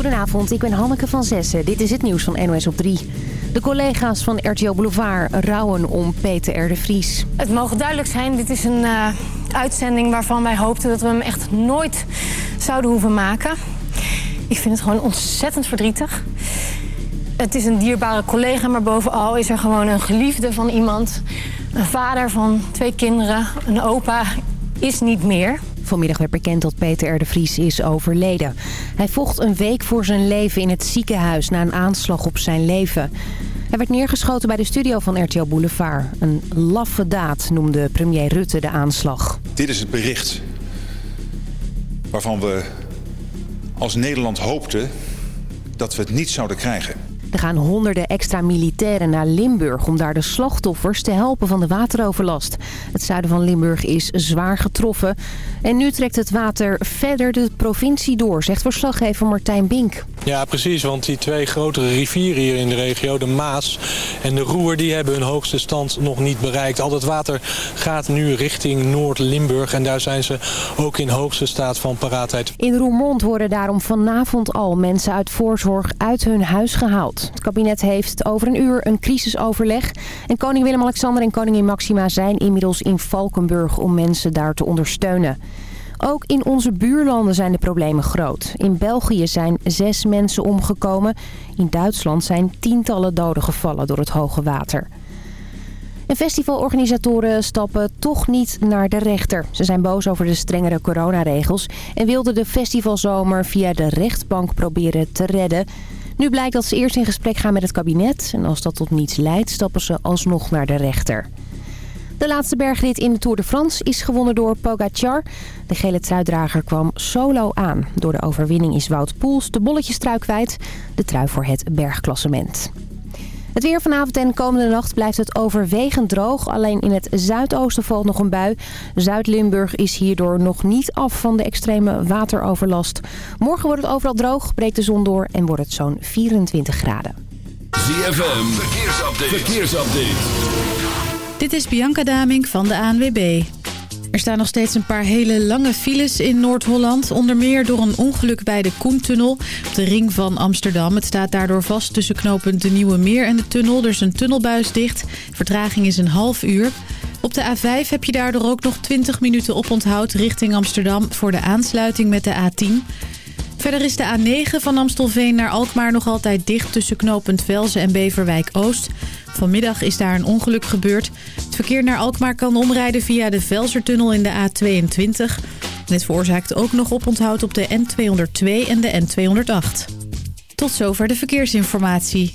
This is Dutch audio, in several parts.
Goedenavond, ik ben Hanneke van Zessen. Dit is het nieuws van NOS op 3. De collega's van RTO Boulevard rouwen om Peter R. de Vries. Het mogen duidelijk zijn, dit is een uh, uitzending waarvan wij hoopten dat we hem echt nooit zouden hoeven maken. Ik vind het gewoon ontzettend verdrietig. Het is een dierbare collega, maar bovenal is er gewoon een geliefde van iemand. Een vader van twee kinderen, een opa, is niet meer. Vanmiddag werd bekend dat Peter R. de Vries is overleden. Hij vocht een week voor zijn leven in het ziekenhuis na een aanslag op zijn leven. Hij werd neergeschoten bij de studio van RTL Boulevard. Een laffe daad noemde premier Rutte de aanslag. Dit is het bericht waarvan we als Nederland hoopten dat we het niet zouden krijgen. Er gaan honderden extra militairen naar Limburg om daar de slachtoffers te helpen van de wateroverlast. Het zuiden van Limburg is zwaar getroffen. En nu trekt het water verder de provincie door, zegt verslaggever Martijn Bink. Ja, precies, want die twee grotere rivieren hier in de regio, de Maas en de Roer, die hebben hun hoogste stand nog niet bereikt. Al het water gaat nu richting Noord-Limburg en daar zijn ze ook in hoogste staat van paraatheid. In Roermond worden daarom vanavond al mensen uit voorzorg uit hun huis gehaald. Het kabinet heeft over een uur een crisisoverleg. En koning Willem-Alexander en koningin Maxima zijn inmiddels in Valkenburg om mensen daar te ondersteunen. Ook in onze buurlanden zijn de problemen groot. In België zijn zes mensen omgekomen. In Duitsland zijn tientallen doden gevallen door het hoge water. En festivalorganisatoren stappen toch niet naar de rechter. Ze zijn boos over de strengere coronaregels... en wilden de festivalzomer via de rechtbank proberen te redden... Nu blijkt dat ze eerst in gesprek gaan met het kabinet. En als dat tot niets leidt, stappen ze alsnog naar de rechter. De laatste bergrit in de Tour de France is gewonnen door Pogacar. De gele truidrager kwam solo aan. Door de overwinning is Wout Poels de bolletjestrui kwijt. De trui voor het bergklassement. Het weer vanavond en komende nacht blijft het overwegend droog. Alleen in het zuidoosten valt nog een bui. Zuid-Limburg is hierdoor nog niet af van de extreme wateroverlast. Morgen wordt het overal droog, breekt de zon door en wordt het zo'n 24 graden. ZFM, verkeersupdate. verkeersupdate. Dit is Bianca Daming van de ANWB. Er staan nog steeds een paar hele lange files in Noord-Holland. Onder meer door een ongeluk bij de Koentunnel op de ring van Amsterdam. Het staat daardoor vast tussen knooppunt de Nieuwe Meer en de tunnel. Er is een tunnelbuis dicht. Vertraging is een half uur. Op de A5 heb je daardoor ook nog 20 minuten oponthoud richting Amsterdam... voor de aansluiting met de A10... Verder is de A9 van Amstelveen naar Alkmaar nog altijd dicht tussen knooppunt Velzen en Beverwijk Oost. Vanmiddag is daar een ongeluk gebeurd. Het verkeer naar Alkmaar kan omrijden via de Velsertunnel in de A22. Dit veroorzaakt ook nog oponthoud op de N202 en de N208. Tot zover de verkeersinformatie.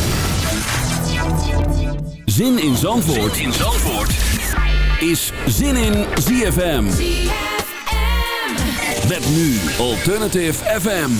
Zin in Zandvoort, in Zandvoort. is Zin in ZFM. Met nu Alternative FM.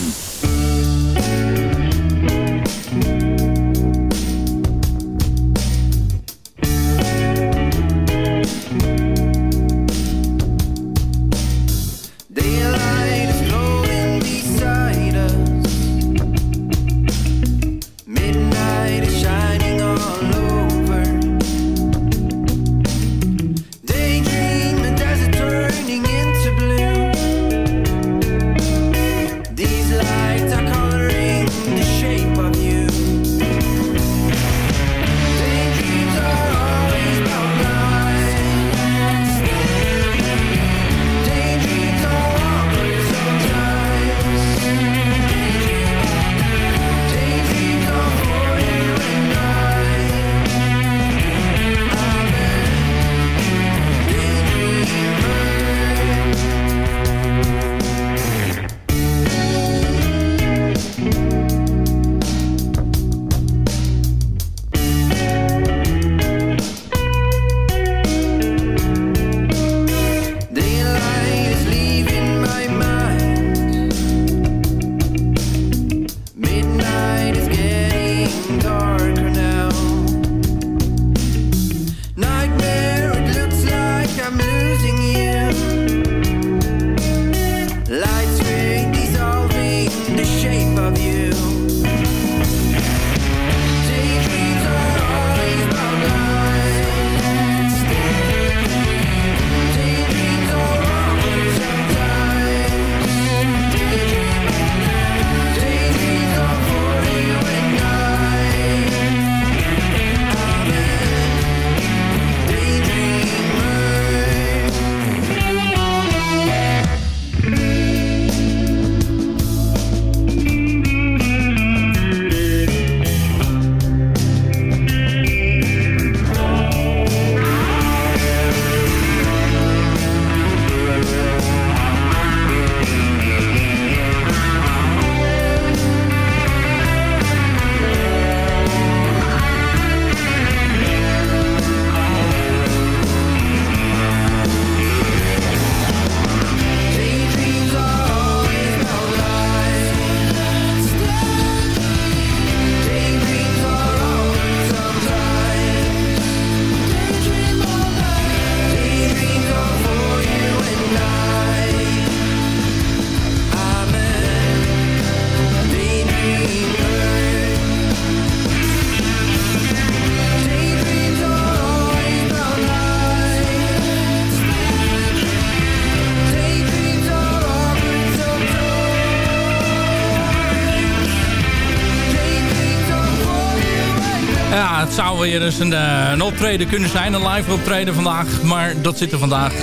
Weer eens een, eh, een optreden kunnen zijn. Een live optreden vandaag. Maar dat zit er vandaag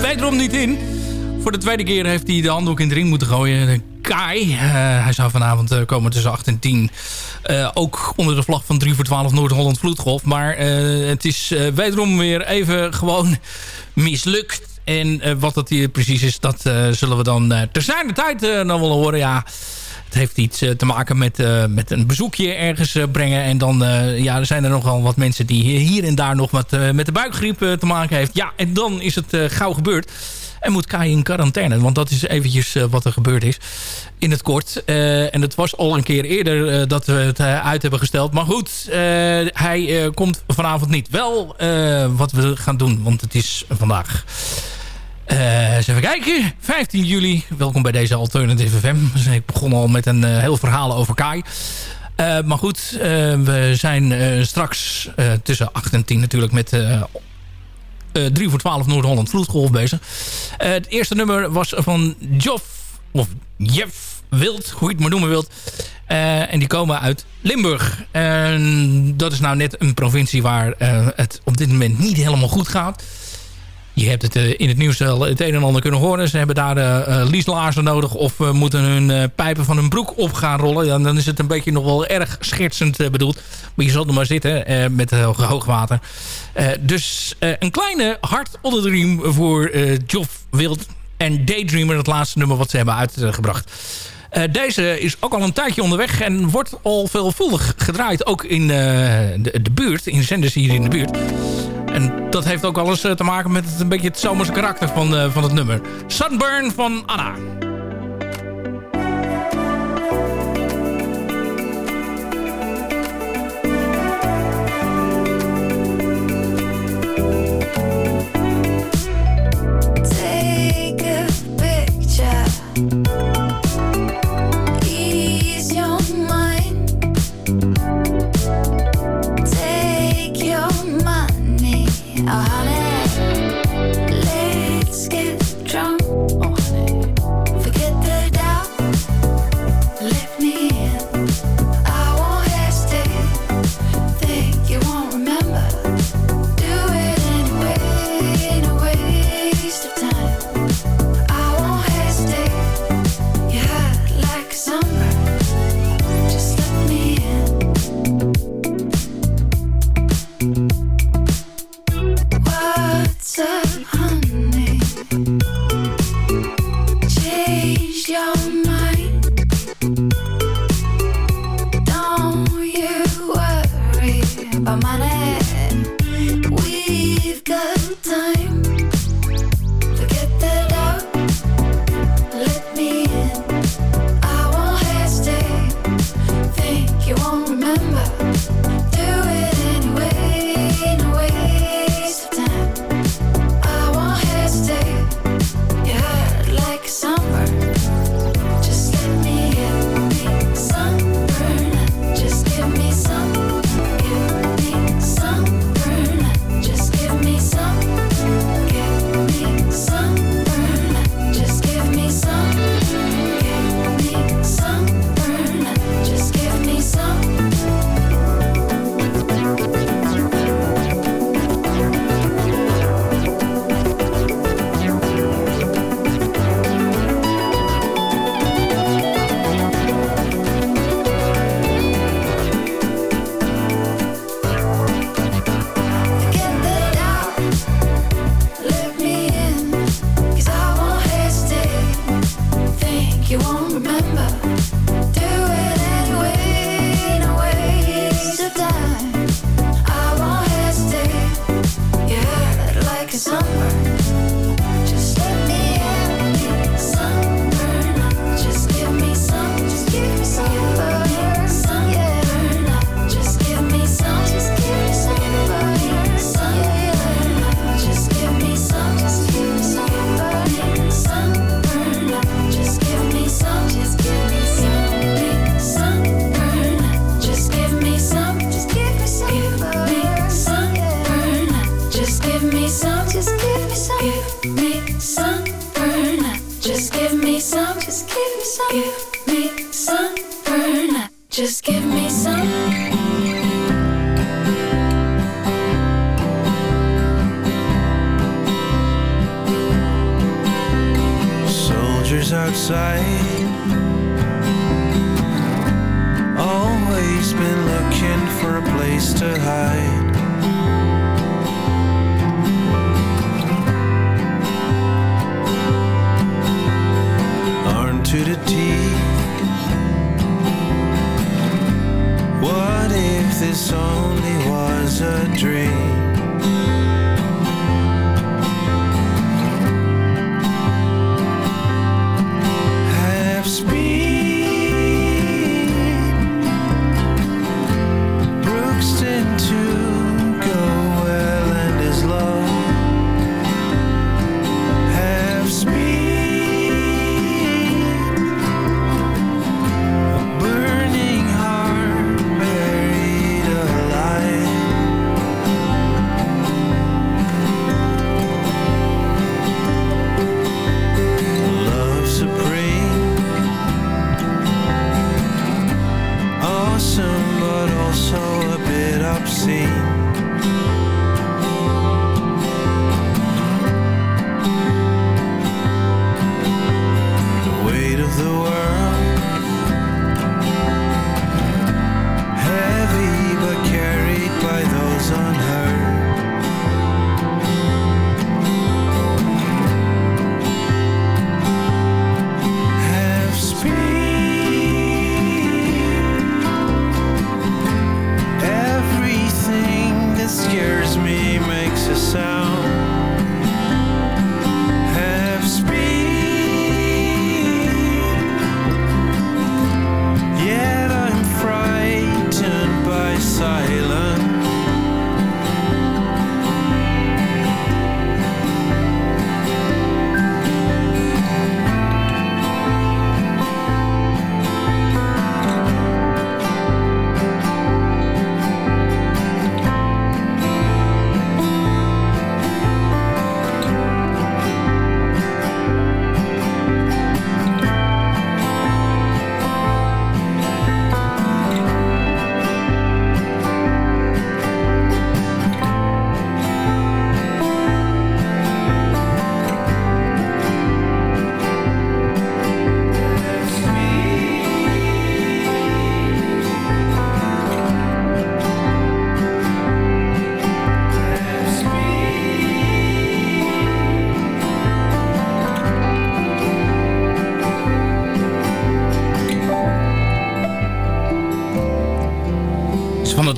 wederom niet in. Voor de tweede keer heeft hij de handdoek in de ring moeten gooien. Kai. Eh, hij zou vanavond eh, komen tussen 8 en 10. Eh, ook onder de vlag van 3 voor 12 Noord-Holland Vloedgolf. Maar het is wederom weer even gewoon mislukt. En wat dat hier precies is, dat zullen we dan uh, ter zijner tijd dan willen horen. Ja, het heeft iets uh, te maken met, uh, met een bezoekje ergens uh, brengen. En dan ja, er zijn er nogal wat mensen die hier en daar nog wat met de buikgriep te maken heeft. Ja, en dan is het gauw gebeurd. En moet Kai in quarantaine. Want dat is eventjes wat er gebeurd is. In het kort. en het was al een keer eerder dat we het uit hebben gesteld. Maar goed, hij komt vanavond niet. Wel wat we gaan doen. Want het is vandaag... Uh, eens even kijken. 15 juli. Welkom bij deze Alternative FM. Dus ik begon al met een uh, heel verhaal over Kai. Uh, maar goed, we zijn straks tussen 8 en 10 natuurlijk met 3 voor 12 Noord-Holland Vloedgolf bezig. het eerste nummer was van Joff, of Jeff Wild, hoe je het maar noemen wilt. en die komen uit Limburg. En dat is nou net een provincie waar het op dit moment niet helemaal goed gaat. Je hebt het uh, in het nieuws wel het een en ander kunnen horen. Ze hebben daar uh, lieslaarzen nodig of moeten hun pijpen van hun broek op gaan rollen. Dan is het een beetje nog wel erg schertsend bedoeld. Maar je zult er maar zitten met hoogwater. dus een kleine hart onder de riem voor Joff Wild en Daydreamer. Het laatste nummer wat ze hebben uitgebracht. Deze is ook al een tijdje onderweg en wordt al veelvuldig gedraaid. Ook in de, de, buurt, in zenders hier in de buurt. En dat heeft ook alles uh, te maken met het, een beetje het zomerse karakter van, van het nummer. Sunburn van Anna.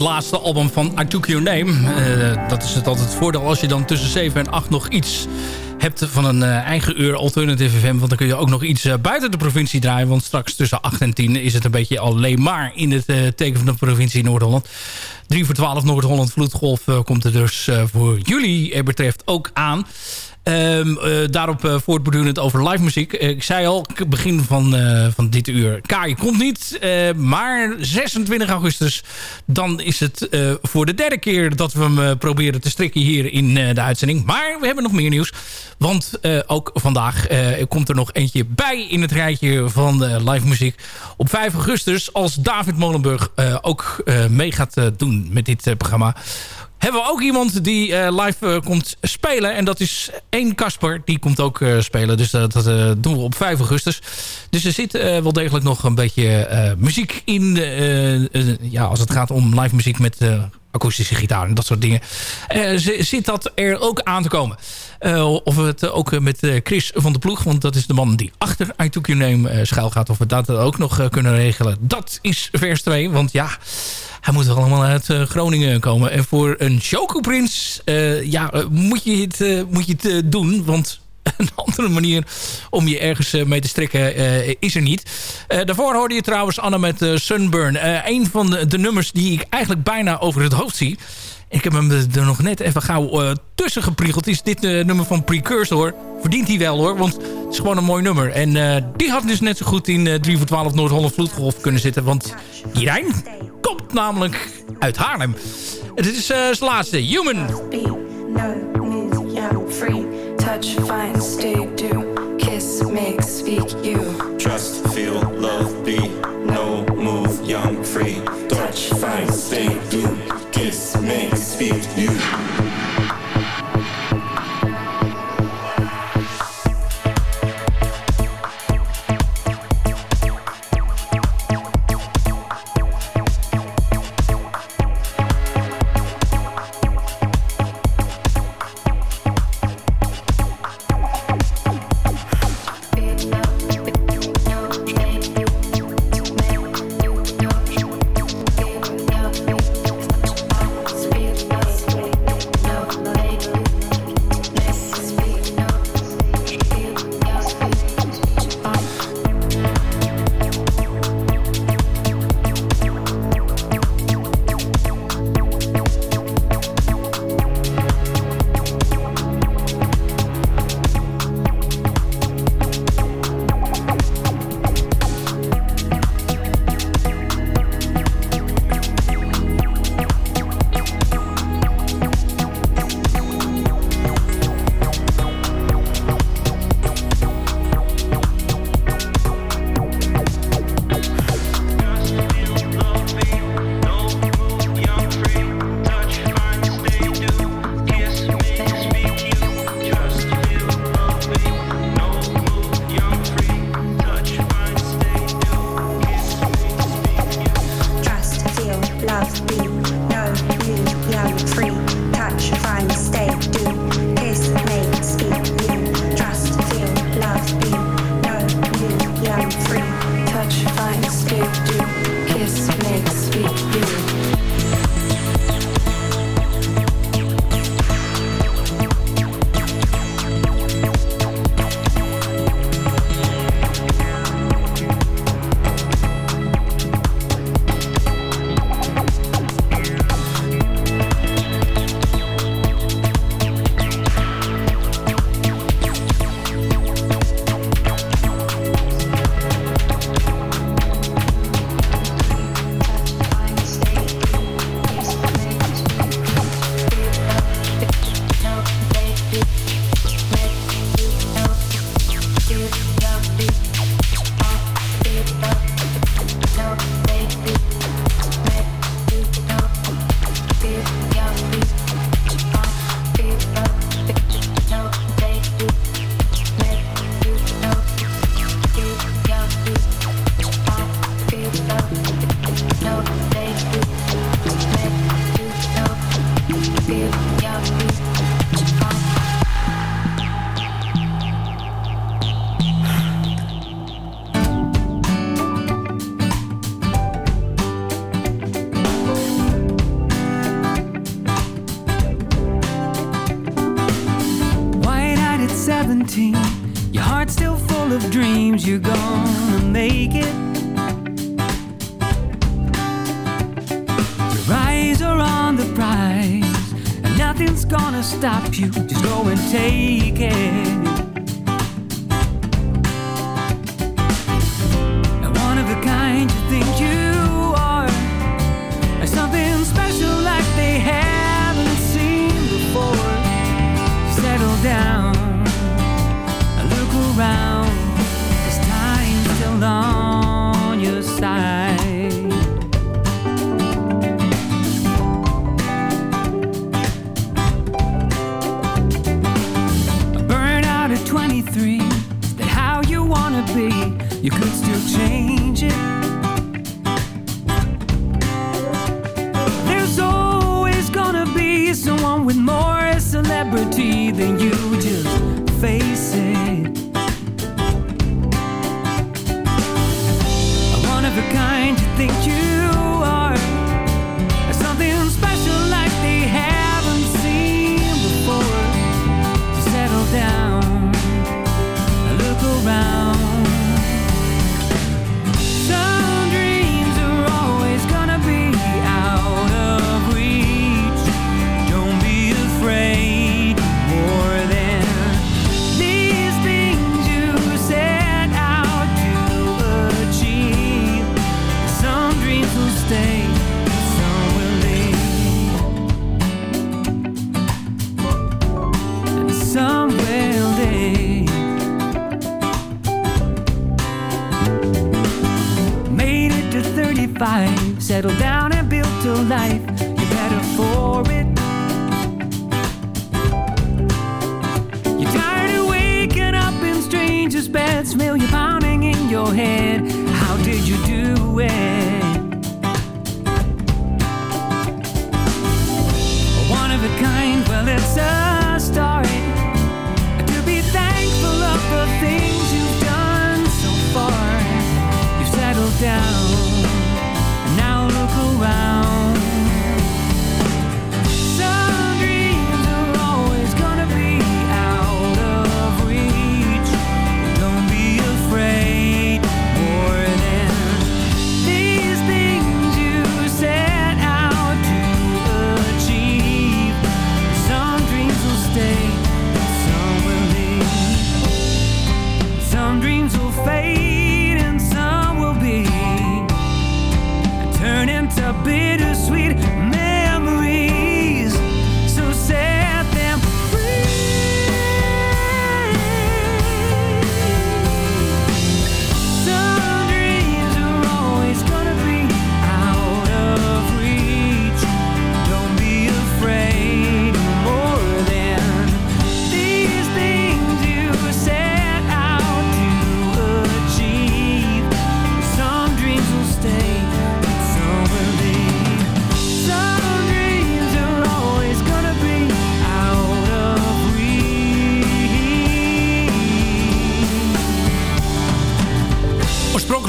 Laatste album van I Took Your Name. Eh, dat is het altijd het voordeel als je dan tussen 7 en 8 nog iets hebt van een eh, eigen uur Alternative FM. Want dan kun je ook nog iets eh, buiten de provincie draaien. Want straks tussen 8 en 10 is het een beetje alleen maar in het teken van de provincie Noord-Holland. 3 voor 12 Noord-Holland Vloedgolf komt er dus voor jullie betreft ook aan. Ehm, eh, daarop uh, voortbordurend over live muziek. Eh, ik zei al, begin van, eh, van dit uur. Kai komt niet, eh, maar 26 augustus... dan is het eh, voor de derde keer dat we hem eh, proberen te strikken hier in eh, de uitzending. Maar we hebben nog meer nieuws. Want eh, ook vandaag eh, komt er nog eentje bij in het rijtje van live muziek. Op 5 augustus, als David Molenburg eh, ook eh, mee gaat eh, doen met dit eh, programma hebben we ook iemand die eh, live eh, komt spelen. En dat is één Kasper. Die komt ook eh, spelen. Dus dat, dat doen we op 5 augustus. Dus er zit wel degelijk nog een beetje muziek in. ja, als het gaat om live muziek met... akoestische gitaar en dat soort dingen. Zit dat er ook aan te komen? Eh, of het ook met Chris van de Ploeg, want dat is de man die achter I Your Name schuil gaat. Of we dat ook nog kunnen regelen. Dat is vers 2, want ja... Hij moet allemaal uit eh, Groningen komen. En voor een Choco Prins eh, ja, eh, moet je het, moet je het doen. Want een andere manier om je ergens mee te strikken is er niet. Daarvoor hoorde je trouwens Anne met Sunburn. Een van de, de nummers die ik eigenlijk bijna over het hoofd zie. Ik heb hem er nog net even gauw tussen gepriegeld. Is dit nummer van Precursor. Verdient hij wel hoor, want het is gewoon een mooi nummer. En die had dus net zo goed in eh 3 voor 12 Noord-Holland Vloedgolf kunnen zitten. Want Irijn komt namelijk uit Haarlem. Het is eh, zijn laatste, Human. Free. Touch, find, stay, do. Kiss, make, speak, you. Trust, feel, love, be. No move, young, free. Touch, find, stay, do. Kiss, make, speak, you. Gonna stop you. Just go and take it.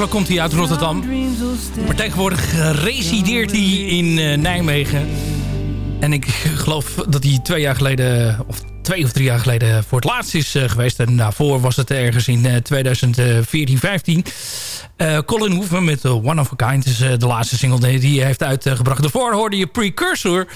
komt hij uit Rotterdam. Maar tegenwoordig resideert hij in eh, Nijmegen. En ik geloof dat hij twee jaar geleden, of twee of drie jaar geleden, voor het laatst is eh, geweest. En daarvoor was het ergens in eh, 2014, 15. Uh, Colin Hoeven met eh, One of a Kind is eh, de laatste single die hij heeft uitgebracht. Daarvoor hoorde je Precursor.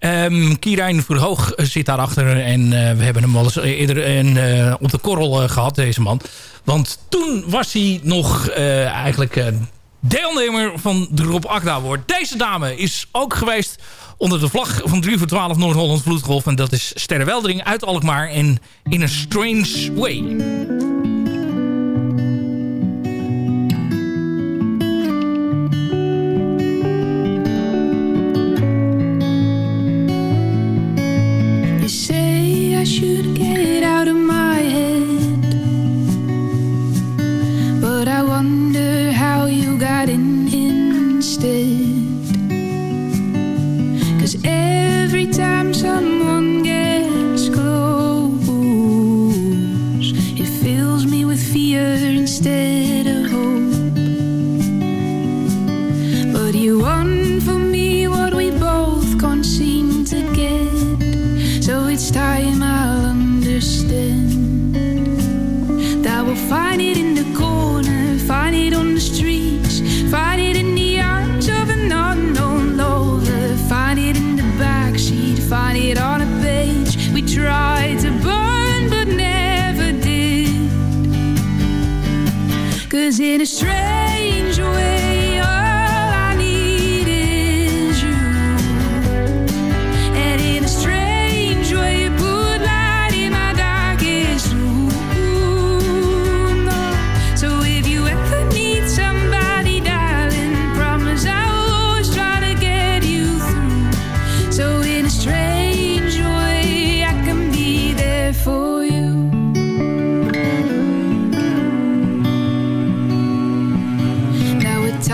Um, Kierijn Verhoog zit daarachter en we hebben hem wel eens eerder op de korrel gehad, deze man. Want toen was hij nog eigenlijk deelnemer van de Rob Akda Award. Deze dame is ook geweest onder de vlag van 3 voor 12 Noord-Holland Vloedgolf. En dat is Sterre Weldering uit Alkmaar en In a Strange Way.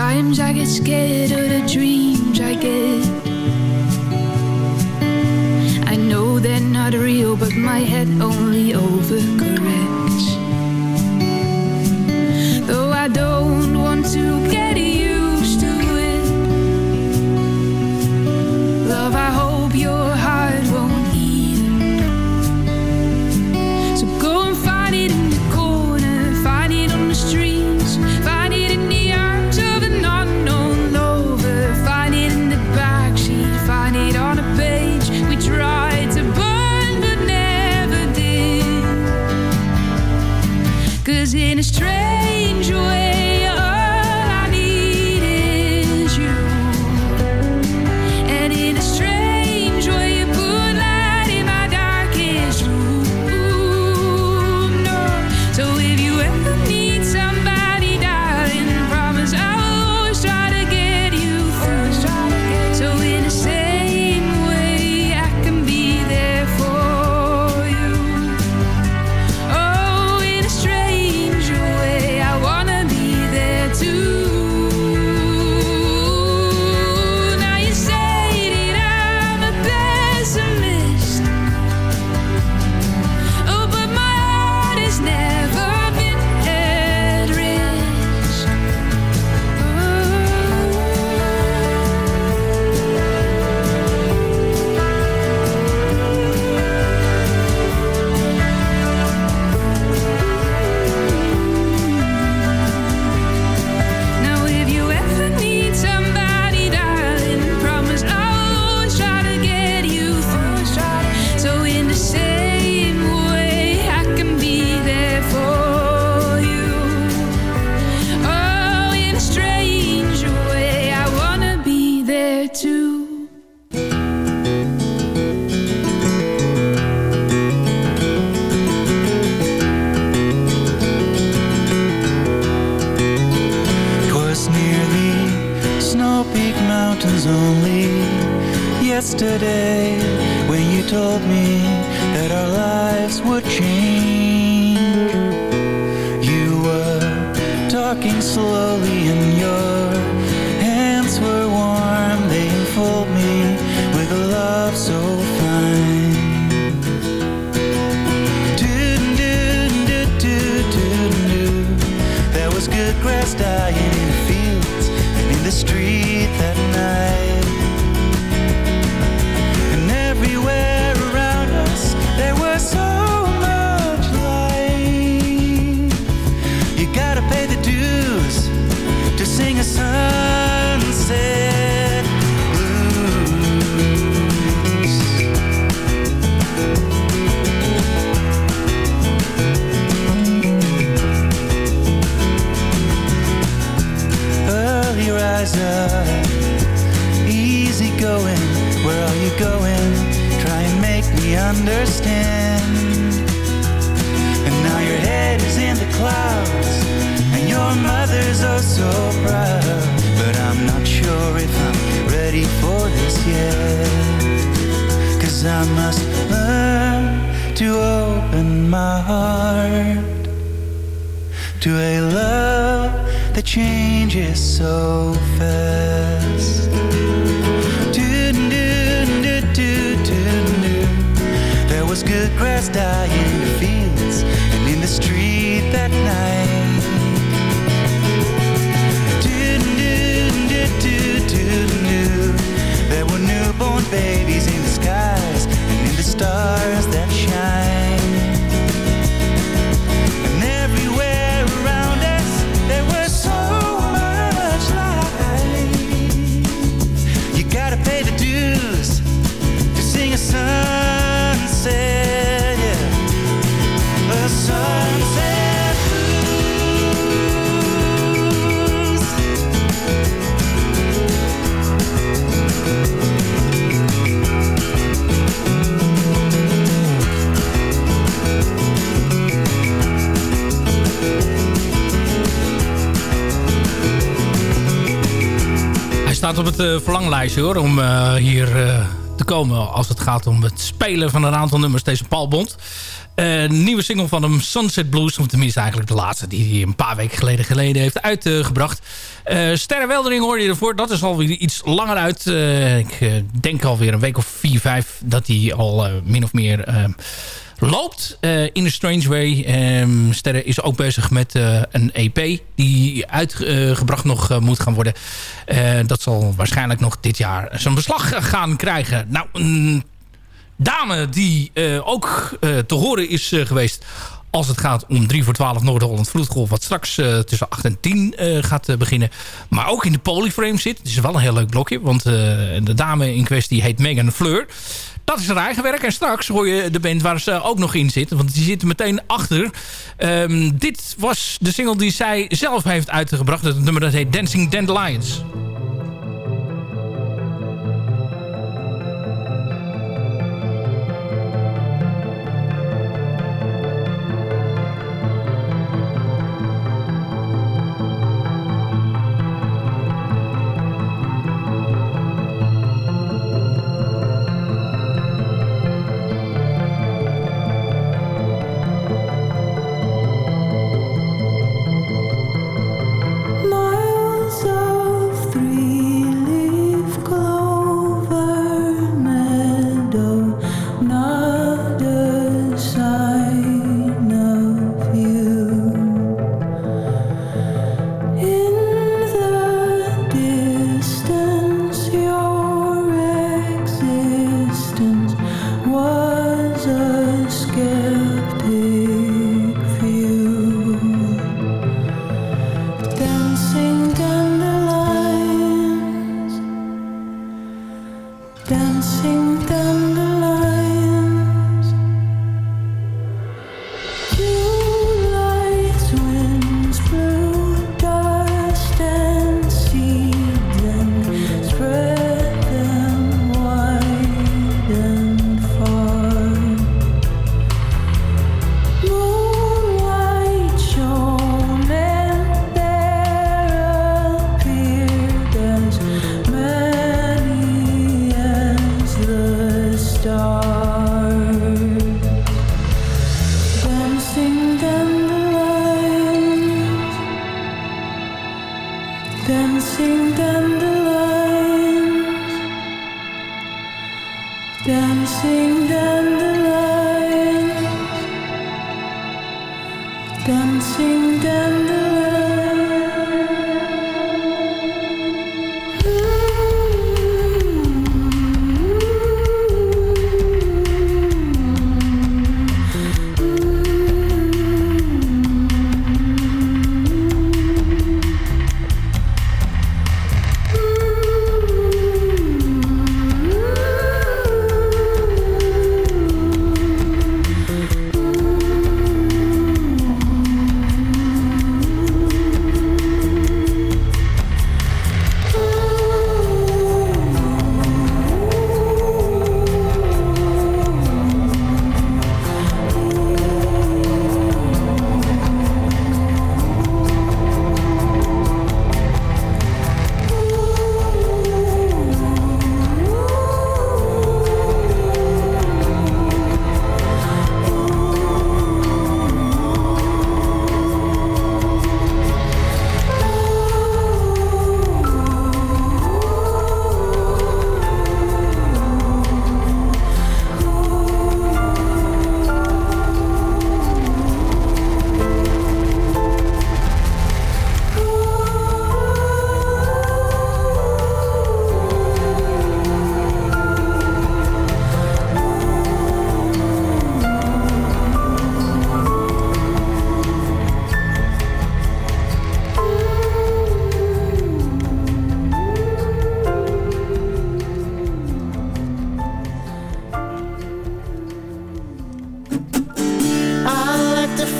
Sometimes I get scared of the dreams I get. I know they're not real, but my head only overcomes. changes so fast. Do, do, do, there was good grass dying. staat op het eh, verlanglijstje hoor, om eh, hier eh, te komen als het gaat om het spelen van een aantal nummers. Deze Paul Bond. nieuwe single van hem, Sunset Blues. Of tenminste eigenlijk de laatste die hij een paar weken geleden, geleden heeft uitgebracht. Sterrenweldering hoorde je ervoor. Dat is alweer iets langer uit. ik denk alweer een week of vier, vijf dat hij al min of meer loopt in a Strange Way. Um, Sterre is ook bezig met een EP... die uitgebracht nog moet gaan worden. dat zal waarschijnlijk nog dit jaar zijn beslag gaan krijgen. Nou, een dame die ook te horen is geweest als het gaat om 3 voor 12 Noord-Holland Vloedgolf... wat straks tussen 8 en 10 uh, gaat beginnen. Maar ook in de Polyframe zit. Het is wel een heel leuk blokje. Want de dame in kwestie heet Megan Fleur. Dat is haar eigen werk. En straks hoor je de band waar ze ook nog in zit. Want die zitten meteen achter. Um, dit was de single die zij zelf heeft uitgebracht. Het nummer dat heet Dancing Dandelions. dancing dandelions.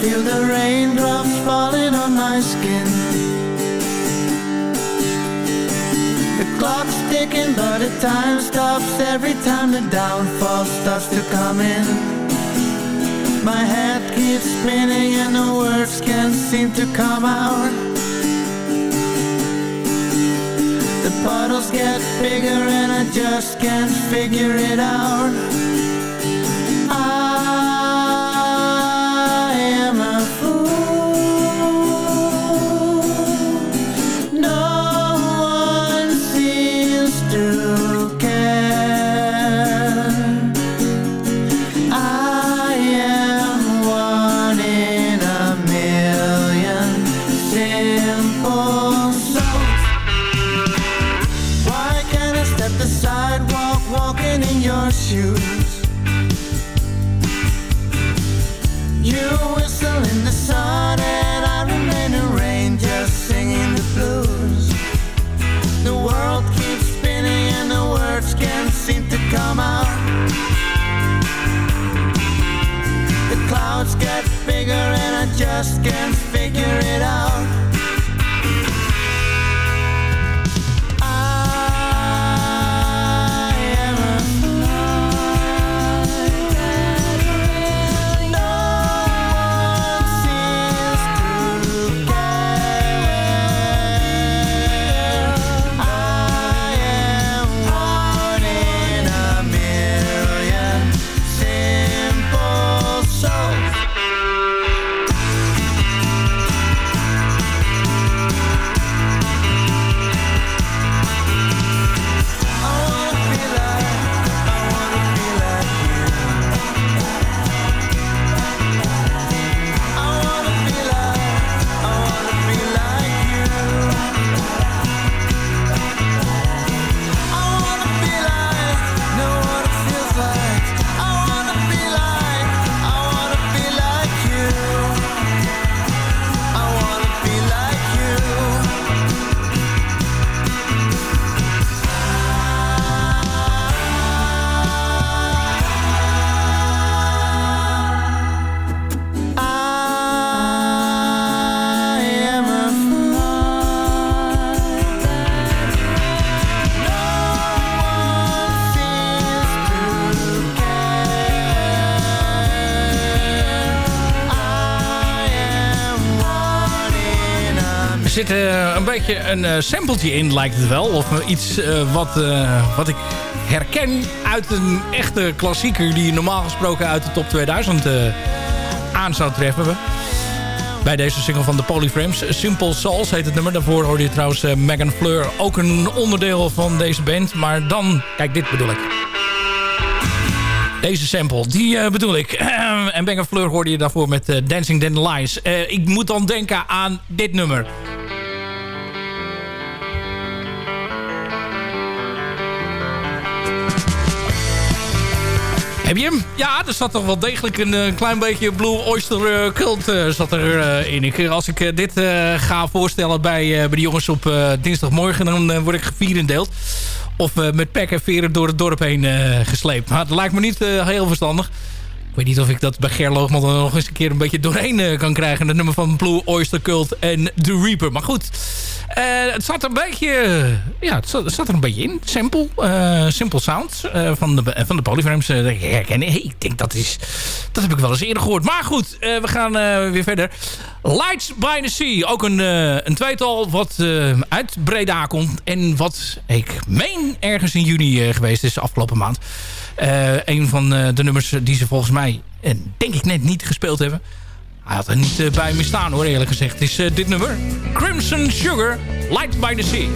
feel the raindrops falling on my skin. The clock's ticking but the time stops Every time the downfall starts to come in. My head keeps spinning and the words can't seem to come out. The puddles get bigger and I just can't figure it out. Een eh sampletje in, lijkt het wel. Of eh, iets eh, wat, wat ik herken uit een echte klassieker... die normaal gesproken uit de top 2000 eh, aan zou treffen. Bij deze single van de Polyframes. Simple Souls heet het nummer. Daarvoor hoorde je trouwens Megan Fleur. Ook een onderdeel van deze band. Maar dan, kijk dit bedoel ik. Deze sample, die bedoel ik. en Megan Fleur hoorde je daarvoor met eh, Dancing Dandelions. Ik moet dan denken aan dit nummer. Heb je hem? Ja, er zat toch wel degelijk een eh, klein beetje Blue Oyster eh, Cult eh, zat er in. Als ik dit ga voorstellen bij, bij de jongens op dinsdagmorgen... dan word ik gevierendeeld. Of met pek en veren door het dorp heen gesleept. Maar het lijkt me niet heel verstandig. Ik weet niet of ik dat bij Gerloogman nog eens een keer een beetje doorheen kan krijgen. Het nummer van Blue Oyster Cult en The Reaper. Maar goed, het zat een beetje... ja, het zat, er een beetje in. Simple, eh, simple sound eh, van, de, van de Polyframes. eh, dat ik herken. Hey, ik denk dat is... Dat heb ik wel eens eerder gehoord. Maar goed, eh, we gaan eh, weer verder. Lights by the Sea. Ook een, eh, een tweetal wat eh, uit Breda komt. En wat ik meen ergens in juni eh, geweest is afgelopen maand. Eh, een van eh, de nummers die ze volgens mij, eh, denk ik net niet gespeeld hebben. Hij had er niet eh, bij me staan hoor, eerlijk gezegd. Is eh, dit nummer. Crimson Sugar, Light by the Sea.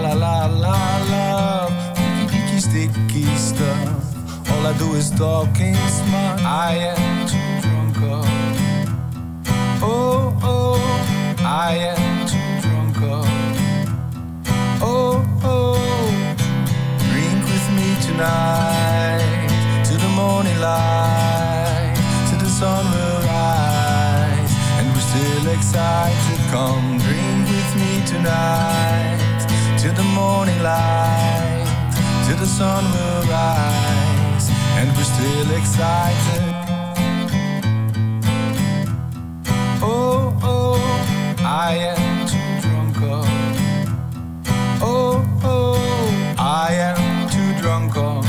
La la la. Icky, icky, sticky stuff. All I do is talking smart. I am too drunk. Oh, oh, oh. I am too drunk. up. Oh, oh. Drink with me tonight to the morning light, to the sun will rise, and we're still excited. Come drink with me tonight to the morning light, to the sun will rise, and we're still excited. Oh, oh, I am too drunk. Oh, oh, oh I am too drunk. Oh.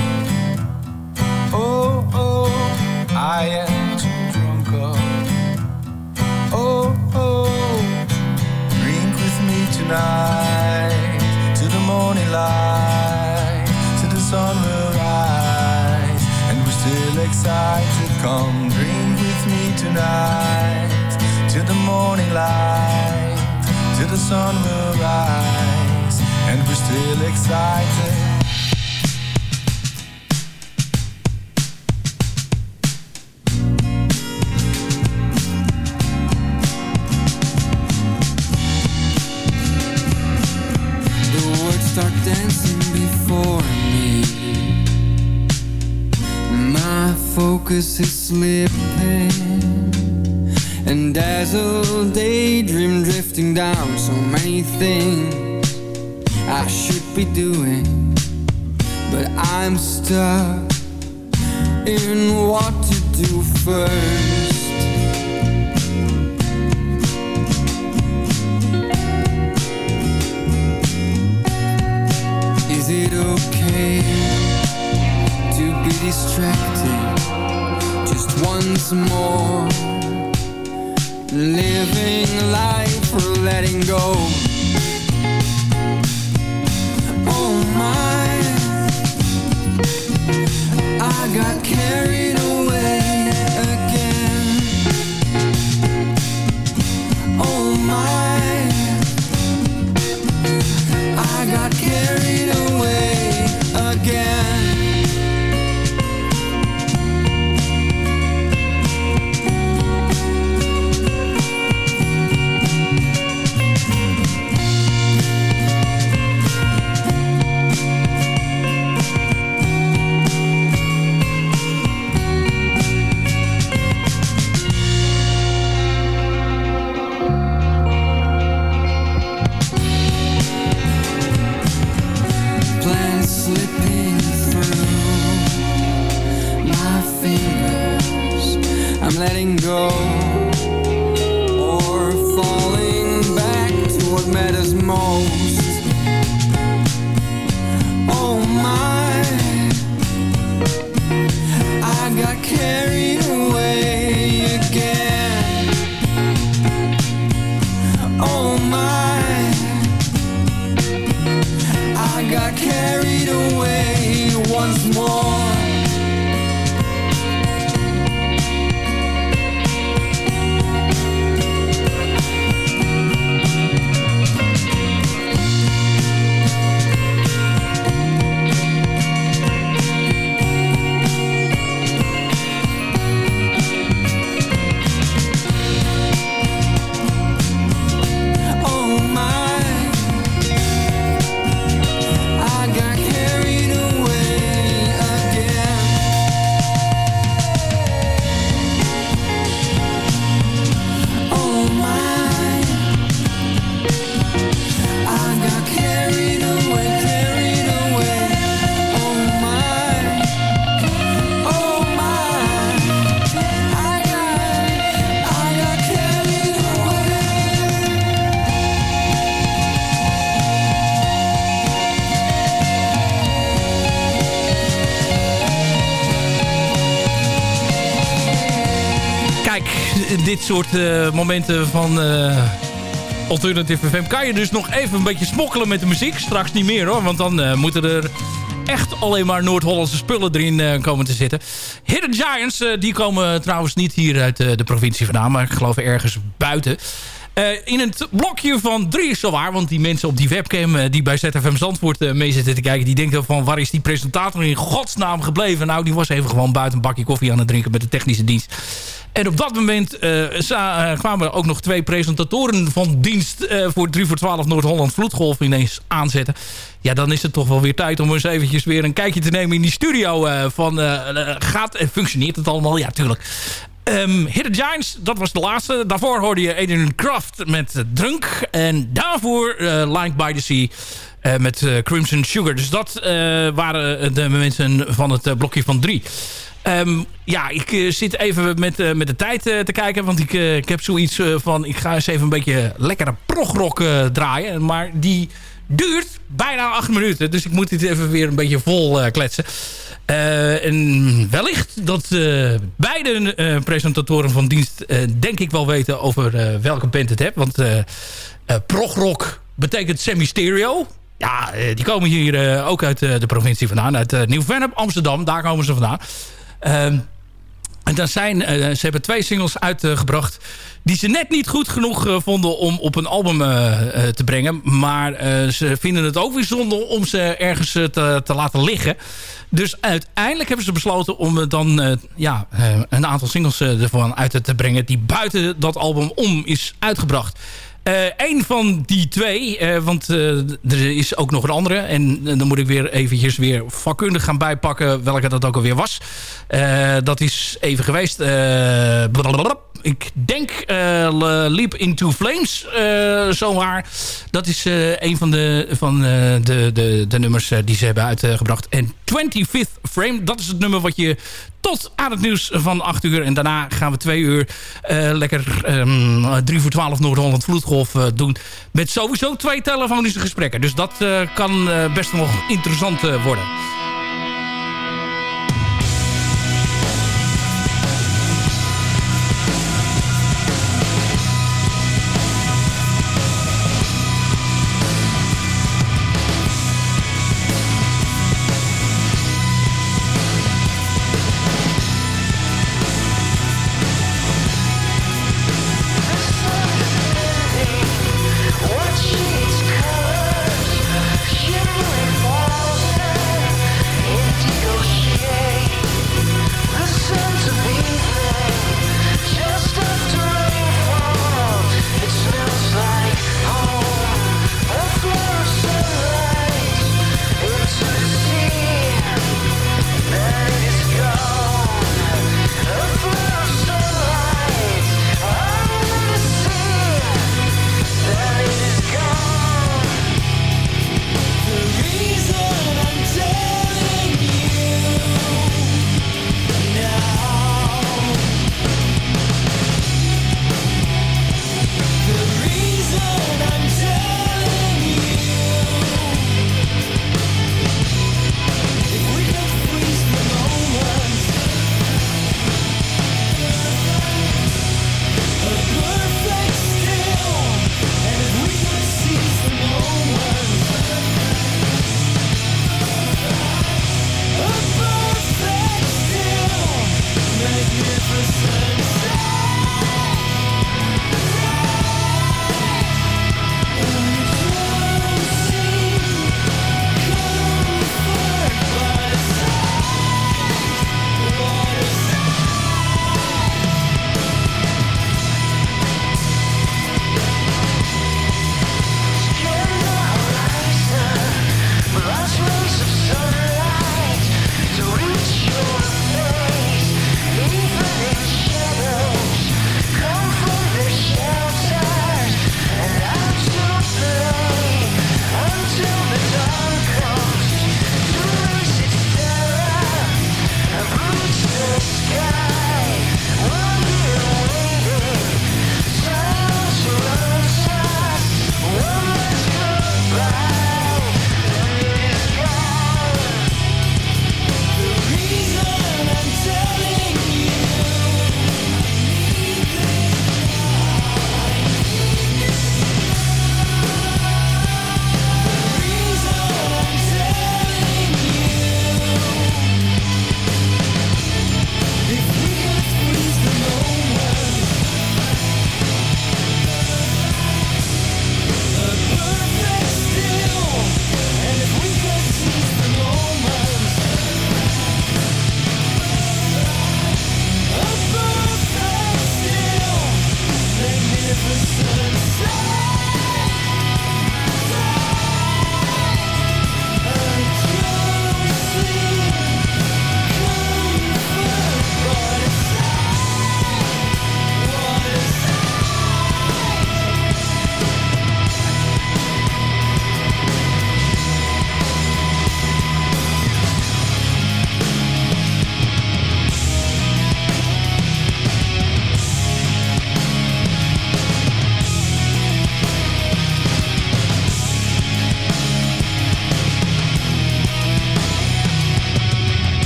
oh, oh, I am too drunk. Oh, oh, oh drink with me tonight to morning to the sun will rise, and we're still excited. Come drink with me tonight to the morning light, to the sun will rise, and we're still excited. Dancing before me. My focus is slipping. And dazzled daydream drifting down so many things I should be doing. But I'm stuck in what to do first. Once more? Living life letting go? Oh my, I got carried soort eh, momenten van uh, Alternative FM... kan je dus nog even een beetje smokkelen met de muziek. Straks niet meer hoor, want dan uh, moeten er echt alleen maar Noord-Hollandse spullen erin komen te zitten. Hidden Giants, die komen trouwens niet hier uit de provincie vandaan... maar ik geloof ergens buiten... In het blokje van drie is waar. Want die mensen op die webcam die bij ZFM Zandvoort uh, mee zitten te kijken... die denken van waar is die presentator in godsnaam gebleven? Nou, die was even gewoon buiten een bakje koffie aan het drinken met de technische dienst. En op dat moment kwamen er ook nog twee presentatoren van dienst... voor 3 voor 12 Noord-Holland Vloedgolf ineens aanzetten. Ja, dan is het toch wel weer tijd om eens eventjes weer een kijkje te nemen in die studio. van, gaat, functioneert het allemaal? Ja, tuurlijk. Um, Hidden Giants, dat was de laatste. Daarvoor hoorde je Adrian Kraft met Drunk. En daarvoor uh, Lined by the Sea uh, met uh, Crimson Sugar. Dus dat waren de mensen van het blokje van drie. Um, ja, ik zit even met, met de tijd te kijken. Want ik, ik heb zoiets van... Ik ga eens even een beetje lekkere progrock draaien. Maar die duurt bijna acht minuten. Dus ik moet dit even weer een beetje vol kletsen. En wellicht dat beide presentatoren van dienst denk ik wel weten over welke band het hebt. Want progrock betekent semi-stereo. Ja, die komen hier ook uit de provincie vandaan. Uit Nieuw-Vennep, Amsterdam. Daar komen ze vandaan. Ehm, en dan zijn, ze hebben twee singles uitgebracht die ze net niet goed genoeg uh, vonden om op een album uh, te brengen. Maar ze vinden het ook weer zonde om ze ergens te, te, laten liggen. Dus uiteindelijk hebben ze besloten om dan ja, een aantal singles ervan uit te brengen... die buiten dat album om is uitgebracht. Een van die twee, uh, want uh, er is ook nog een andere. En dan moet ik weer eventjes weer vakkundig gaan bijpakken welke dat ook alweer was. dat is even geweest. Ik denk Leap Into Flames, zomaar. Dat is een van de, van, de, de, de nummers die ze hebben uitgebracht. En 25th Frame, dat is het nummer wat je tot aan het nieuws van 8 uur. En daarna gaan we twee uur lekker um, ehm, 3 voor 12 Noord-Holland Vloedgolf doen. Met sowieso twee telefonische gesprekken. Dus dat kan best nog interessant worden.